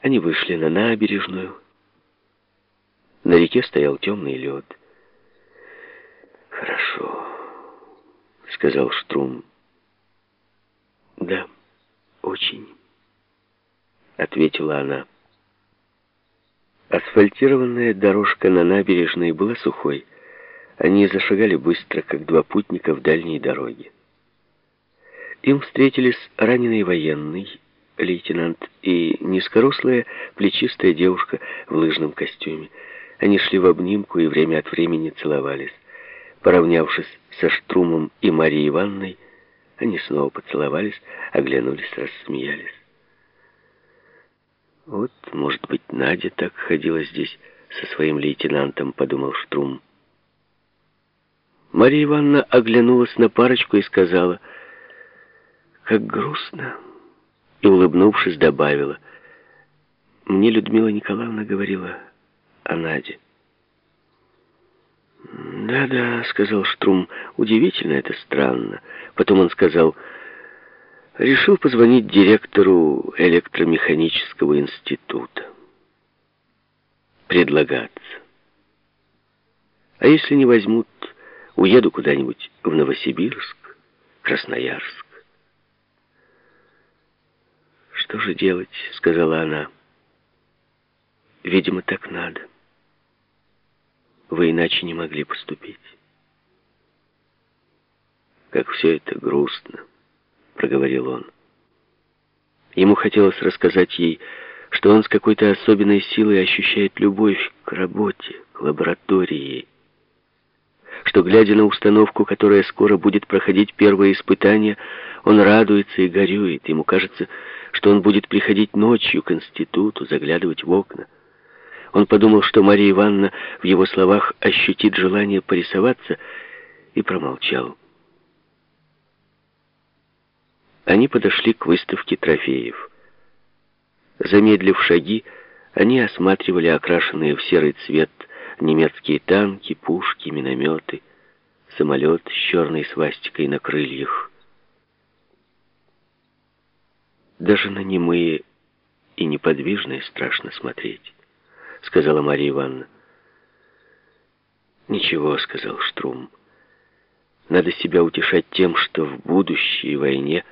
Они вышли на набережную. На реке стоял темный лед. «Хорошо», — сказал Штрум. «Да, очень», — ответила она. Асфальтированная дорожка на набережной была сухой. Они зашагали быстро, как два путника в дальней дороге. Им встретились раненый военный, лейтенант, и низкорослая, плечистая девушка в лыжном костюме. Они шли в обнимку и время от времени целовались. Поравнявшись со Штрумом и Марией Ивановной, они снова поцеловались, оглянулись, рассмеялись. «Вот, может быть, Надя так ходила здесь со своим лейтенантом», — подумал Штрум. Мария Ивановна оглянулась на парочку и сказала, «Как грустно!» И, улыбнувшись, добавила, «Мне Людмила Николаевна говорила о Наде». «Да-да», — сказал Штрум, — «удивительно это странно». Потом он сказал, «Решил позвонить директору электромеханического института. Предлагаться. А если не возьмут, уеду куда-нибудь в Новосибирск, Красноярск». «Что же делать?» — сказала она. «Видимо, так надо». Вы иначе не могли поступить. Как все это грустно, проговорил он. Ему хотелось рассказать ей, что он с какой-то особенной силой ощущает любовь к работе, к лаборатории, что, глядя на установку, которая скоро будет проходить первое испытание, он радуется и горюет. Ему кажется, что он будет приходить ночью к институту, заглядывать в окна. Он подумал, что Мария Ивановна в его словах ощутит желание порисоваться, и промолчал. Они подошли к выставке трофеев. Замедлив шаги, они осматривали окрашенные в серый цвет немецкие танки, пушки, минометы, самолет с черной свастикой на крыльях. Даже на немые и неподвижные страшно смотреть. — сказала Мария Ивановна. «Ничего», — сказал Штрум. «Надо себя утешать тем, что в будущей войне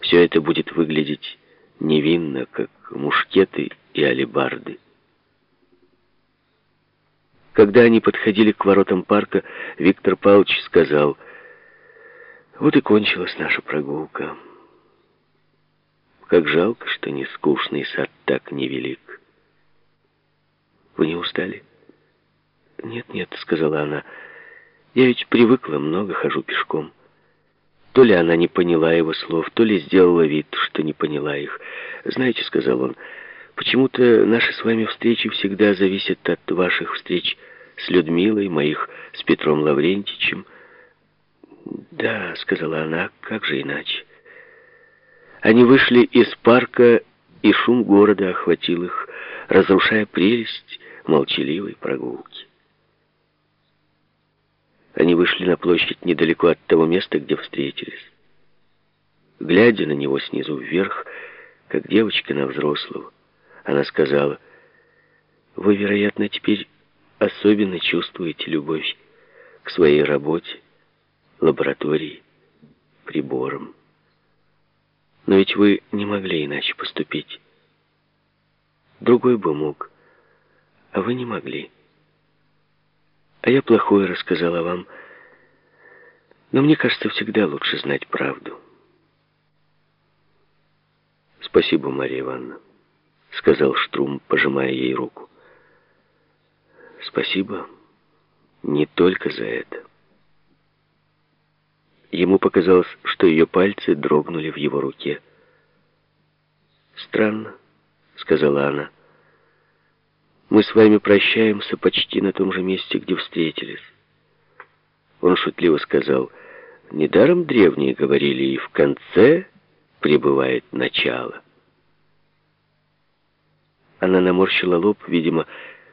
все это будет выглядеть невинно, как мушкеты и алебарды». Когда они подходили к воротам парка, Виктор Павлович сказал, «Вот и кончилась наша прогулка. Как жалко, что не скучный сад так невелик». Вы не устали? Нет, нет, сказала она. Я ведь привыкла, много хожу пешком. То ли она не поняла его слов, то ли сделала вид, что не поняла их. Знаете, сказал он, почему-то наши с вами встречи всегда зависят от ваших встреч с Людмилой, моих с Петром Лаврентичем. Да, сказала она, как же иначе? Они вышли из парка, и шум города охватил их, разрушая прелесть молчаливой прогулки. Они вышли на площадь недалеко от того места, где встретились. Глядя на него снизу вверх, как девочка на взрослого, она сказала, «Вы, вероятно, теперь особенно чувствуете любовь к своей работе, лаборатории, приборам. Но ведь вы не могли иначе поступить. Другой бы мог а вы не могли. А я плохое рассказала вам, но мне кажется, всегда лучше знать правду. Спасибо, Мария Ивановна, сказал Штрум, пожимая ей руку. Спасибо не только за это. Ему показалось, что ее пальцы дрогнули в его руке. «Странно», — сказала она. Мы с вами прощаемся почти на том же месте, где встретились. Он шутливо сказал, недаром древние говорили, и в конце пребывает начало. Она наморщила лоб, видимо,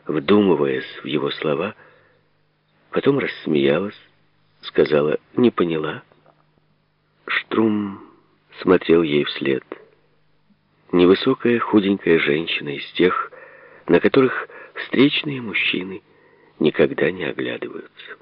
вдумываясь в его слова, потом рассмеялась, сказала, не поняла. Штрум смотрел ей вслед. Невысокая худенькая женщина из тех, на которых встречные мужчины никогда не оглядываются.